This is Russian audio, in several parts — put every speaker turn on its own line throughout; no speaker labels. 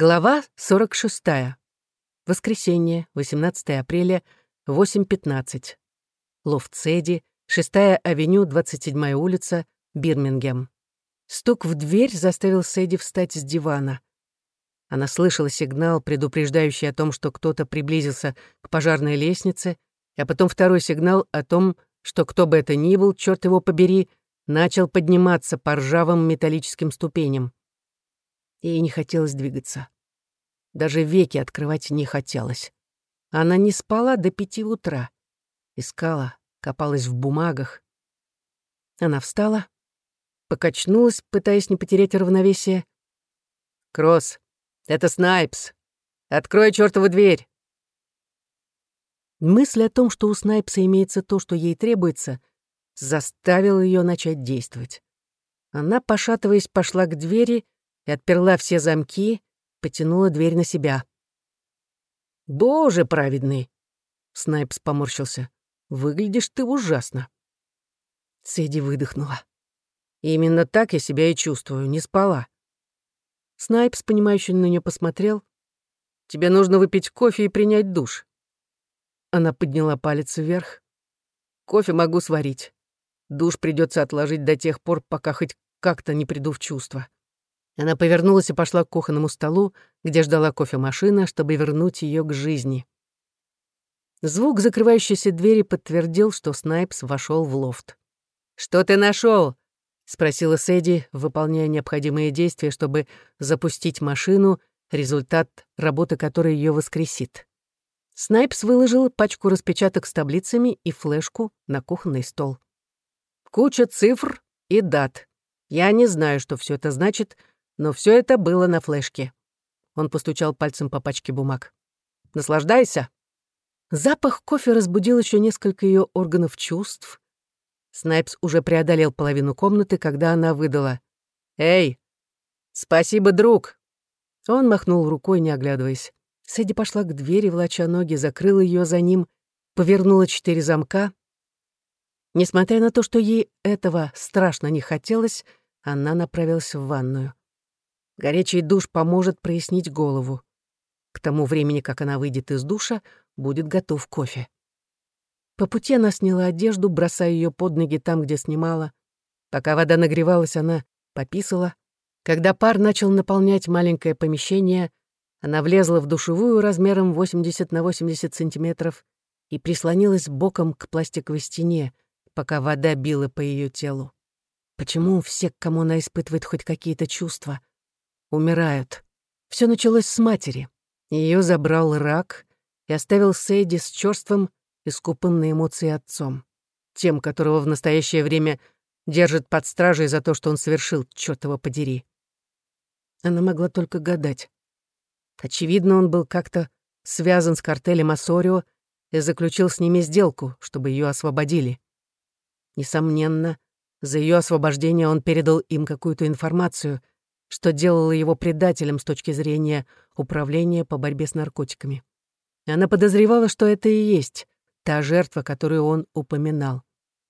Глава 46. Воскресенье, 18 апреля, 8.15. Лофт Сэдди, 6-я авеню, 27-я улица, Бирмингем. Стук в дверь заставил Сэдди встать с дивана. Она слышала сигнал, предупреждающий о том, что кто-то приблизился к пожарной лестнице, а потом второй сигнал о том, что кто бы это ни был, черт его побери, начал подниматься по ржавым металлическим ступеням. Ей не хотелось двигаться. Даже веки открывать не хотелось. Она не спала до пяти утра. Искала, копалась в бумагах. Она встала, покачнулась, пытаясь не потерять равновесие. «Кросс, это Снайпс! Открой чертову дверь!» Мысль о том, что у Снайпса имеется то, что ей требуется, заставила ее начать действовать. Она, пошатываясь, пошла к двери и отперла все замки, потянула дверь на себя. «Боже праведный!» — Снайпс поморщился. «Выглядишь ты ужасно». Сэдди выдохнула. «Именно так я себя и чувствую, не спала». Снайпс, понимающе на нее посмотрел. «Тебе нужно выпить кофе и принять душ». Она подняла палец вверх. «Кофе могу сварить. Душ придется отложить до тех пор, пока хоть как-то не приду в чувство». Она повернулась и пошла к кухонному столу, где ждала кофемашина, чтобы вернуть ее к жизни. Звук закрывающейся двери подтвердил, что Снайпс вошел в лофт. «Что ты нашел? спросила Сэдди, выполняя необходимые действия, чтобы запустить машину, результат работы которой ее воскресит. Снайпс выложил пачку распечаток с таблицами и флешку на кухонный стол. Куча цифр и дат. Я не знаю, что все это значит, но все это было на флешке. Он постучал пальцем по пачке бумаг. «Наслаждайся!» Запах кофе разбудил еще несколько ее органов чувств. Снайпс уже преодолел половину комнаты, когда она выдала. «Эй! Спасибо, друг!» Он махнул рукой, не оглядываясь. Сэдди пошла к двери, влача ноги, закрыла ее за ним, повернула четыре замка. Несмотря на то, что ей этого страшно не хотелось, она направилась в ванную. Горячий душ поможет прояснить голову. К тому времени, как она выйдет из душа, будет готов кофе. По пути она сняла одежду, бросая ее под ноги там, где снимала. Пока вода нагревалась, она пописала. Когда пар начал наполнять маленькое помещение, она влезла в душевую размером 80 на 80 сантиметров и прислонилась боком к пластиковой стене, пока вода била по ее телу. Почему все, к кому она испытывает хоть какие-то чувства, умирают. Все началось с матери. Ее забрал рак и оставил Сэйди с чёрствым и скупым на эмоции отцом. Тем, которого в настоящее время держит под стражей за то, что он совершил, чёртова подери. Она могла только гадать. Очевидно, он был как-то связан с картелем Ассорио и заключил с ними сделку, чтобы ее освободили. Несомненно, за ее освобождение он передал им какую-то информацию — что делало его предателем с точки зрения управления по борьбе с наркотиками. Она подозревала, что это и есть та жертва, которую он упоминал.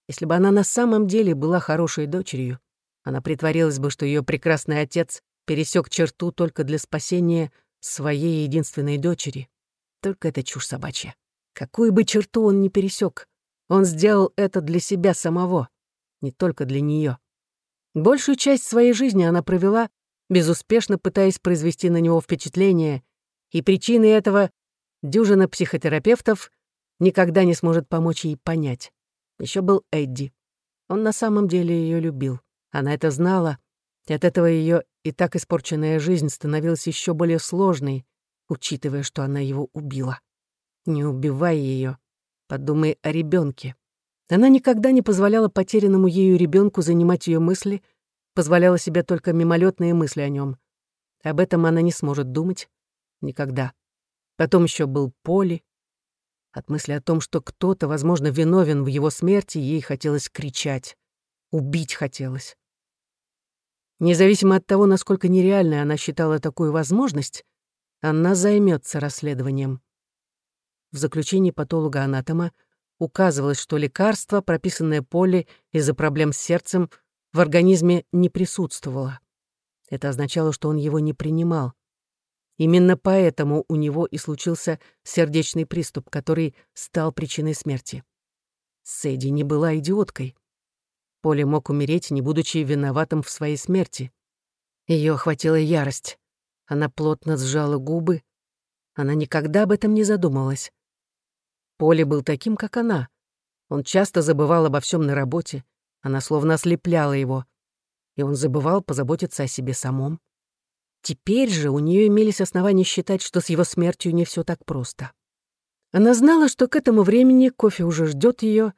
Если бы она на самом деле была хорошей дочерью, она притворилась бы, что ее прекрасный отец пересек черту только для спасения своей единственной дочери. Только это чушь собачья. Какую бы черту он ни пересек, он сделал это для себя самого, не только для нее. Большую часть своей жизни она провела, безуспешно пытаясь произвести на него впечатление, и причиной этого дюжина психотерапевтов никогда не сможет помочь ей понять. Еще был Эдди. Он на самом деле ее любил. Она это знала, и от этого ее и так испорченная жизнь становилась еще более сложной, учитывая, что она его убила. Не убивай ее, подумай о ребенке. Она никогда не позволяла потерянному ею ребенку занимать ее мысли — позволяла себе только мимолетные мысли о нем. Об этом она не сможет думать никогда. Потом еще был Поли. От мысли о том, что кто-то, возможно, виновен в его смерти, ей хотелось кричать. Убить хотелось. Независимо от того, насколько нереальной она считала такую возможность, она займется расследованием. В заключении патолога-анатома указывалось, что лекарство, прописанное Полли из-за проблем с сердцем, в организме не присутствовало. Это означало, что он его не принимал. Именно поэтому у него и случился сердечный приступ, который стал причиной смерти. Сэдди не была идиоткой. Поле мог умереть, не будучи виноватым в своей смерти. Ее охватила ярость. Она плотно сжала губы. Она никогда об этом не задумывалась. Поле был таким, как она. Он часто забывал обо всем на работе. Она словно ослепляла его. И он забывал позаботиться о себе самом. Теперь же у нее имелись основания считать, что с его смертью не все так просто. Она знала, что к этому времени кофе уже ждет ее.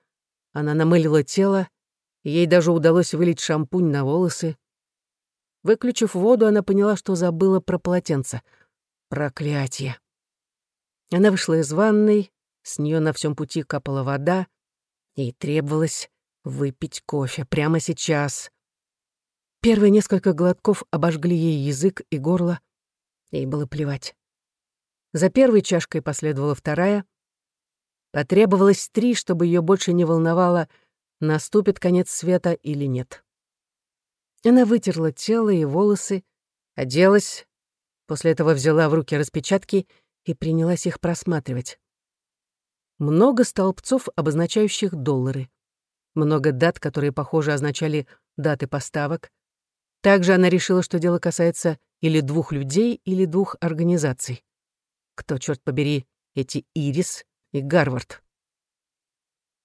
Она намылила тело, ей даже удалось вылить шампунь на волосы. Выключив воду, она поняла, что забыла про полотенце. Проклятие. Она вышла из ванной, с нее на всем пути капала вода, ей требовалось выпить кофе прямо сейчас. Первые несколько глотков обожгли ей язык и горло. Ей было плевать. За первой чашкой последовала вторая. Потребовалось три, чтобы ее больше не волновало, наступит конец света или нет. Она вытерла тело и волосы, оделась, после этого взяла в руки распечатки и принялась их просматривать. Много столбцов, обозначающих доллары. Много дат, которые, похоже, означали даты поставок. Также она решила, что дело касается или двух людей, или двух организаций. Кто, черт побери, эти Ирис и Гарвард?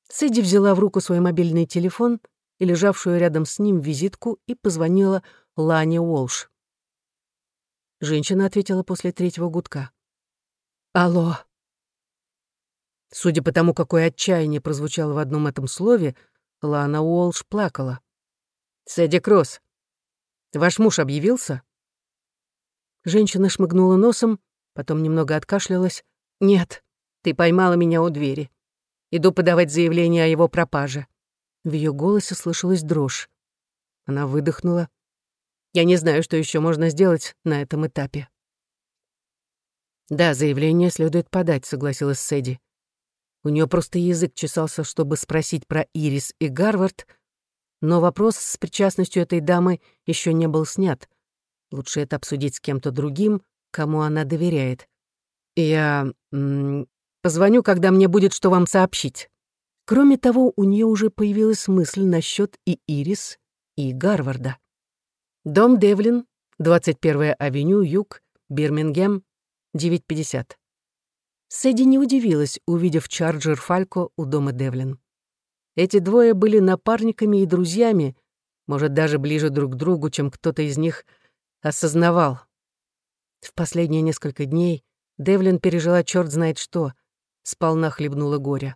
Сэдди взяла в руку свой мобильный телефон и лежавшую рядом с ним визитку и позвонила Лане Уолш. Женщина ответила после третьего гудка. «Алло». Судя по тому, какое отчаяние прозвучало в одном этом слове, Лана Уолш плакала. «Сэдди Кросс, Ваш муж объявился?» Женщина шмыгнула носом, потом немного откашлялась. «Нет, ты поймала меня у двери. Иду подавать заявление о его пропаже». В ее голосе слышалась дрожь. Она выдохнула. «Я не знаю, что еще можно сделать на этом этапе». «Да, заявление следует подать», — согласилась Сэдди. У нее просто язык чесался, чтобы спросить про Ирис и Гарвард, но вопрос с причастностью этой дамы еще не был снят. Лучше это обсудить с кем-то другим, кому она доверяет. Я м, позвоню, когда мне будет что вам сообщить. Кроме того, у нее уже появилась мысль насчет и Ирис, и Гарварда. Дом Девлин, 21-я авеню, Юг, Бирмингем, 9.50. Сэдди не удивилась, увидев Чарджер Фалько у дома Девлин. Эти двое были напарниками и друзьями, может, даже ближе друг к другу, чем кто-то из них осознавал. В последние несколько дней Девлин пережила черт знает что, сполна хлебнула горя.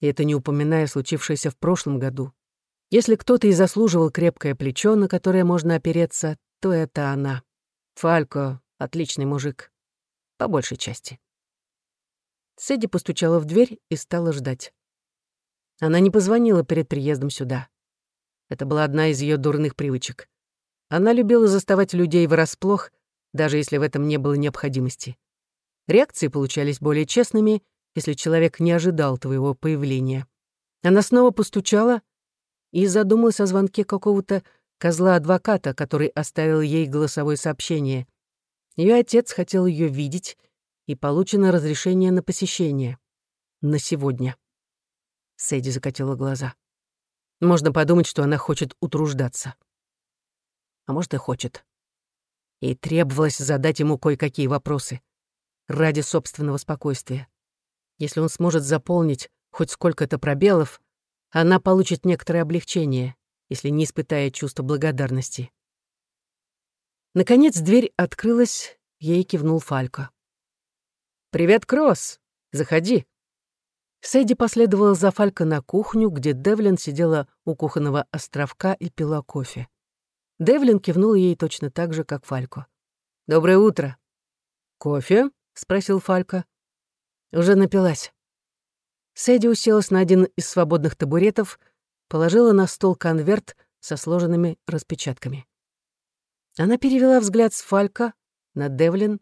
И это не упоминая случившееся в прошлом году. Если кто-то и заслуживал крепкое плечо, на которое можно опереться, то это она. Фалько — отличный мужик. По большей части. Сэдди постучала в дверь и стала ждать. Она не позвонила перед приездом сюда. Это была одна из ее дурных привычек. Она любила заставать людей врасплох, даже если в этом не было необходимости. Реакции получались более честными, если человек не ожидал твоего появления. Она снова постучала и задумалась о звонке какого-то козла-адвоката, который оставил ей голосовое сообщение. Ее отец хотел ее видеть, и получено разрешение на посещение. На сегодня. Сэдди закатила глаза. Можно подумать, что она хочет утруждаться. А может, и хочет. Ей требовалось задать ему кое-какие вопросы. Ради собственного спокойствия. Если он сможет заполнить хоть сколько-то пробелов, она получит некоторое облегчение, если не испытает чувство благодарности. Наконец дверь открылась, ей кивнул Фалько. «Привет, Кросс! Заходи!» Сэдди последовала за Фалько на кухню, где Девлин сидела у кухонного островка и пила кофе. Девлин кивнул ей точно так же, как Фалько. «Доброе утро». «Кофе?» — спросил Фалько. «Уже напилась». Сэдди уселась на один из свободных табуретов, положила на стол конверт со сложенными распечатками. Она перевела взгляд с Фалька на Девлин.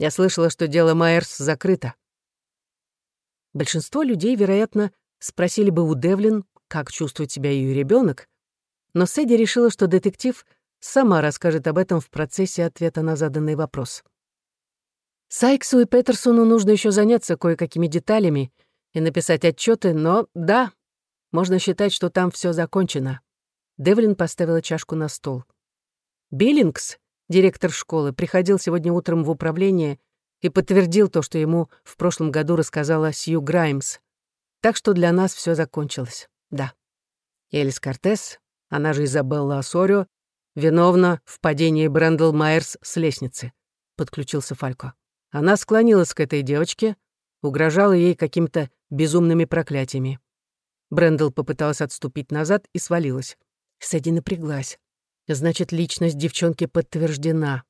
«Я слышала, что дело Майерс закрыто». Большинство людей, вероятно, спросили бы у Девлин, как чувствует себя ее ребенок, но Сэдди решила, что детектив сама расскажет об этом в процессе ответа на заданный вопрос. Сайксу и Петерсону нужно еще заняться кое-какими деталями и написать отчеты, но да, можно считать, что там все закончено. Девлин поставила чашку на стол. Биллингс, директор школы, приходил сегодня утром в управление и подтвердил то, что ему в прошлом году рассказала Сью Граймс. Так что для нас все закончилось, да. Элис Кортес, она же Изабелла Осорио, виновна в падении Брэндл Майерс с лестницы, подключился Фалько. Она склонилась к этой девочке, угрожала ей какими-то безумными проклятиями. Брэндл попыталась отступить назад и свалилась. Сэдди напряглась. Значит, личность девчонки подтверждена.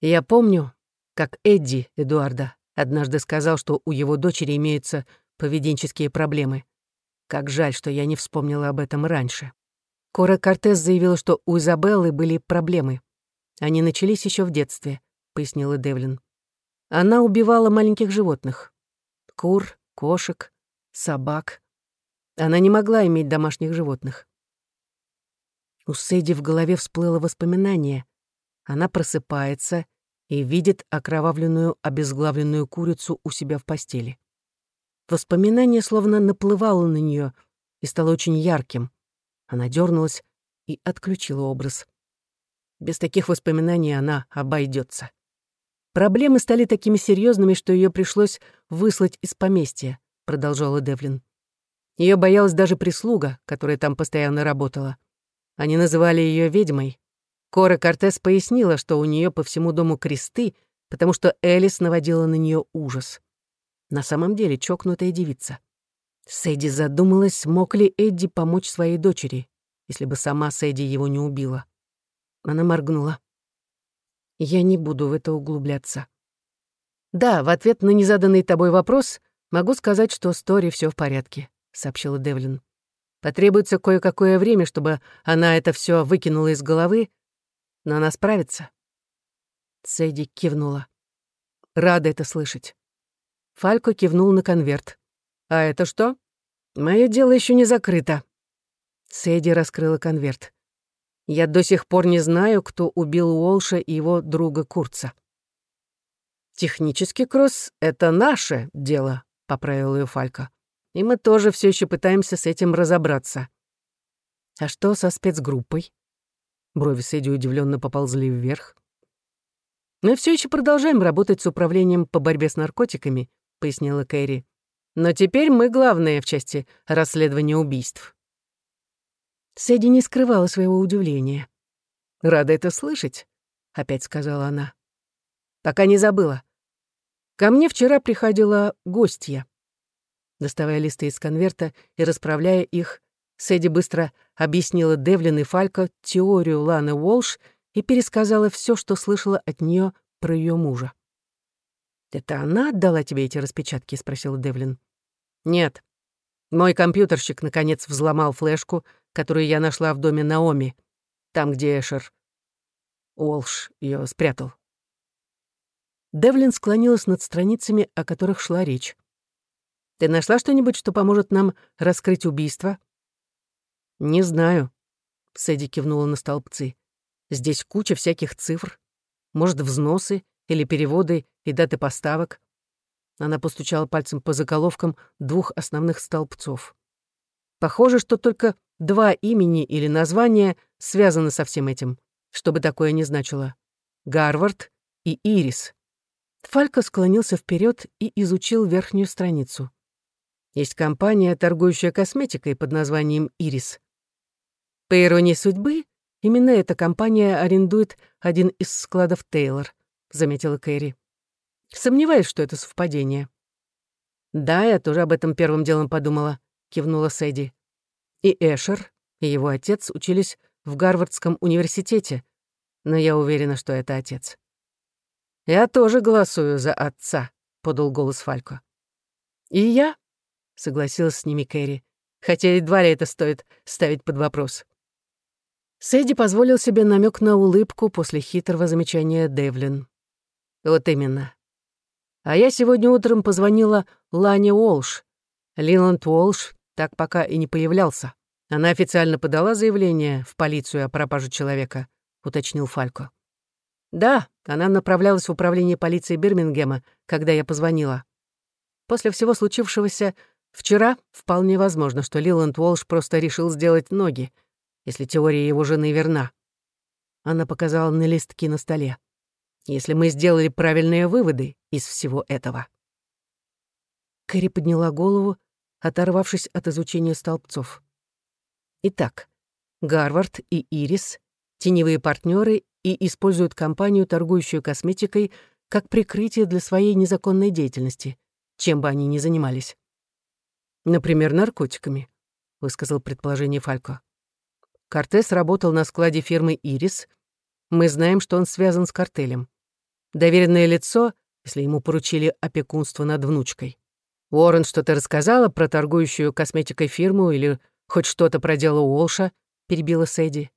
Я помню, как Эдди Эдуарда однажды сказал, что у его дочери имеются поведенческие проблемы. Как жаль, что я не вспомнила об этом раньше. Кора Кортес заявила, что у Изабеллы были проблемы. Они начались еще в детстве, пояснила Девлин. Она убивала маленьких животных. Кур, кошек, собак. Она не могла иметь домашних животных. У Сэдди в голове всплыло воспоминание. Она просыпается и видит окровавленную, обезглавленную курицу у себя в постели. Воспоминание словно наплывало на нее и стало очень ярким. Она дернулась и отключила образ. Без таких воспоминаний она обойдется. Проблемы стали такими серьезными, что ее пришлось выслать из поместья, продолжала Девлин. Ее боялась даже прислуга, которая там постоянно работала. Они называли ее ведьмой. Кора Кортес пояснила, что у нее по всему дому кресты, потому что Элис наводила на нее ужас. На самом деле чокнутая девица. Сэдди задумалась, мог ли Эдди помочь своей дочери, если бы сама Сэдди его не убила. Она моргнула. Я не буду в это углубляться. Да, в ответ на незаданный тобой вопрос могу сказать, что с Тори все в порядке, сообщила Девлин. Потребуется кое-какое время, чтобы она это все выкинула из головы, но она справится. Сэдди кивнула. Рада это слышать. Фалько кивнул на конверт. «А это что?» «Мое дело еще не закрыто». Сэдди раскрыла конверт. «Я до сих пор не знаю, кто убил Уолша и его друга Курца». «Технически, Кросс, это наше дело», — поправил ее Фалько и мы тоже все еще пытаемся с этим разобраться. А что со спецгруппой? Брови Сэдди удивленно поползли вверх. Мы все еще продолжаем работать с управлением по борьбе с наркотиками, пояснила Кэрри. Но теперь мы главные в части расследования убийств. Сэдди не скрывала своего удивления. «Рада это слышать», — опять сказала она. «Пока не забыла. Ко мне вчера приходила гостья. Доставая листы из конверта и расправляя их, Сэдди быстро объяснила Девлин и Фалько теорию Ланы Уолш и пересказала все, что слышала от нее про ее мужа. «Это она отдала тебе эти распечатки?» — спросила Девлин. «Нет. Мой компьютерщик, наконец, взломал флешку, которую я нашла в доме Наоми, там, где Эшер Уолш ее спрятал». Девлин склонилась над страницами, о которых шла речь. Ты нашла что-нибудь, что поможет нам раскрыть убийство?» «Не знаю», — Сэдди кивнула на столбцы. «Здесь куча всяких цифр. Может, взносы или переводы и даты поставок». Она постучала пальцем по заголовкам двух основных столбцов. «Похоже, что только два имени или названия связаны со всем этим, что бы такое ни значило. Гарвард и Ирис». Фалько склонился вперед и изучил верхнюю страницу. Есть компания, торгующая косметикой под названием «Ирис». По иронии судьбы, именно эта компания арендует один из складов Тейлор, заметила Кэрри. Сомневаюсь, что это совпадение. Да, я тоже об этом первым делом подумала, кивнула Сэдди. И Эшер, и его отец учились в Гарвардском университете, но я уверена, что это отец. «Я тоже голосую за отца», — подал голос Фалько. «И я», — согласилась с ними Кэрри, хотя едва ли это стоит ставить под вопрос. Сэдди позволил себе намек на улыбку после хитрого замечания Девлин. «Вот именно. А я сегодня утром позвонила Лане Уолш. Лиланд Уолш так пока и не появлялся. Она официально подала заявление в полицию о пропаже человека, — уточнил Фалько. «Да, она направлялась в управление полиции Бирмингема, когда я позвонила. После всего случившегося вчера вполне возможно, что Лиланд Уолш просто решил сделать ноги, если теория его жены верна. Она показала на листки на столе. Если мы сделали правильные выводы из всего этого. Кэрри подняла голову, оторвавшись от изучения столбцов. Итак, Гарвард и Ирис — теневые партнеры и используют компанию, торгующую косметикой, как прикрытие для своей незаконной деятельности, чем бы они ни занимались. «Например, наркотиками», — высказал предположение Фалько. Кортес работал на складе фирмы «Ирис». Мы знаем, что он связан с картелем. Доверенное лицо, если ему поручили опекунство над внучкой. Уоррен что-то рассказала про торгующую косметикой фирму или хоть что-то про дело Уолша, перебила Сэдди.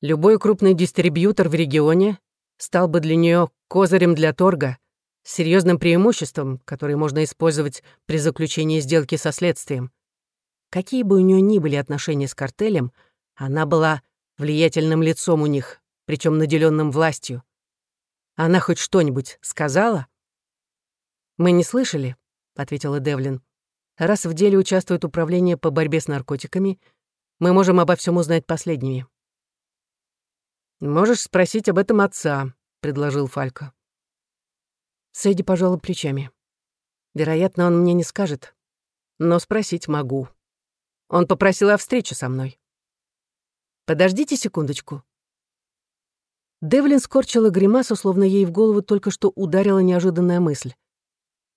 Любой крупный дистрибьютор в регионе стал бы для нее козырем для торга, серьезным преимуществом, которое можно использовать при заключении сделки со следствием. Какие бы у нее ни были отношения с картелем — она была влиятельным лицом у них, причем наделенным властью. Она хоть что-нибудь сказала? «Мы не слышали», — ответила Девлин. «Раз в деле участвует управление по борьбе с наркотиками, мы можем обо всем узнать последними». «Можешь спросить об этом отца», — предложил Фалько. Сэдди пожала плечами. «Вероятно, он мне не скажет, но спросить могу. Он попросил о встрече со мной». Подождите секундочку». Девлин скорчила гримасу, словно ей в голову только что ударила неожиданная мысль.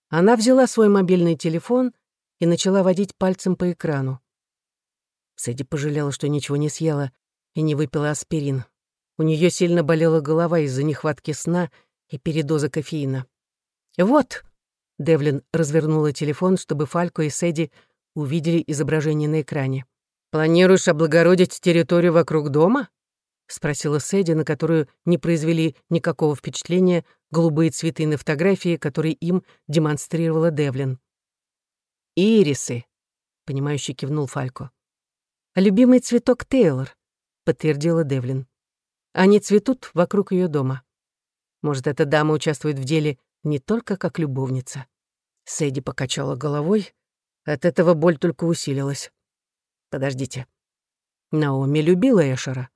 Она взяла свой мобильный телефон и начала водить пальцем по экрану. Сэдди пожалела, что ничего не съела и не выпила аспирин. У нее сильно болела голова из-за нехватки сна и передоза кофеина. «Вот!» — Девлин развернула телефон, чтобы Фалько и Сэдди увидели изображение на экране. «Планируешь облагородить территорию вокруг дома?» — спросила Сэдди, на которую не произвели никакого впечатления голубые цветы на фотографии, которые им демонстрировала Девлин. «Ирисы», — понимающе кивнул Фалько. «Любимый цветок Тейлор», — подтвердила Девлин. «Они цветут вокруг ее дома. Может, эта дама участвует в деле не только как любовница?» Сэдди покачала головой. От этого боль только усилилась. Подождите. Наоми любила Эшера.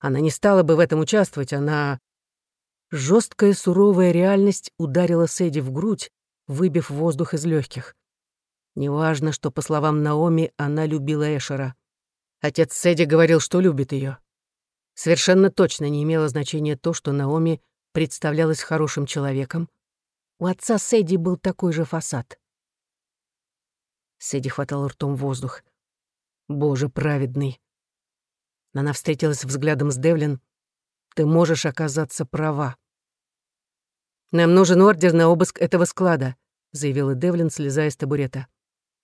Она не стала бы в этом участвовать, она... Жесткая суровая реальность ударила Сэдди в грудь, выбив воздух из легких. Неважно, что, по словам Наоми, она любила Эшера. Отец Сэдди говорил, что любит ее. Совершенно точно не имело значения то, что Наоми представлялась хорошим человеком. У отца Сэдди был такой же фасад. Сэдди хватал ртом воздух. Боже праведный. Она встретилась взглядом с Девлин. Ты можешь оказаться права. Нам нужен ордер на обыск этого склада, заявила Девлин, слезая с табурета.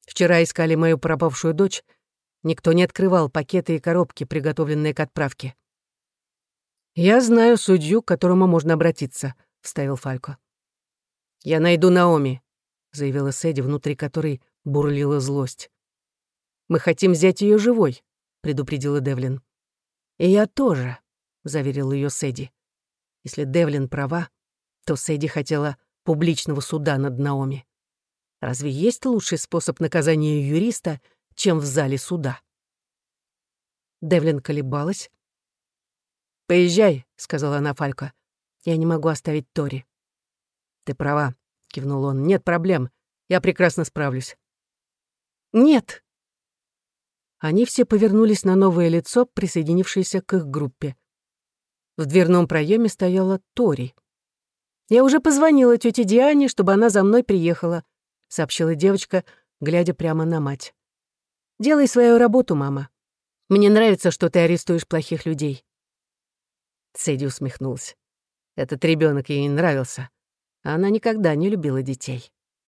Вчера искали мою пропавшую дочь. Никто не открывал пакеты и коробки, приготовленные к отправке. «Я знаю судью, к которому можно обратиться», — вставил Фалько. «Я найду Наоми», — заявила Сэдди, внутри которой бурлила злость. Мы хотим взять ее живой», — предупредила Девлин. «И я тоже», — заверил ее Сэдди. Если Девлин права, то Сэдди хотела публичного суда над Наоми. Разве есть лучший способ наказания юриста, чем в зале суда? Девлин колебалась. «Поезжай», — сказала она Фалько. «Я не могу оставить Тори». «Ты права», — кивнул он. «Нет проблем. Я прекрасно справлюсь». «Нет», они все повернулись на новое лицо, присоединившееся к их группе. В дверном проеме стояла Тори. «Я уже позвонила тете Диане, чтобы она за мной приехала», — сообщила девочка, глядя прямо на мать. «Делай свою работу, мама. Мне нравится, что ты арестуешь плохих людей». Сэдди усмехнулась. Этот ребенок ей нравился. Она никогда не любила детей.